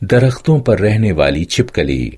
درختوں پر رہنے والی چھپکلی۔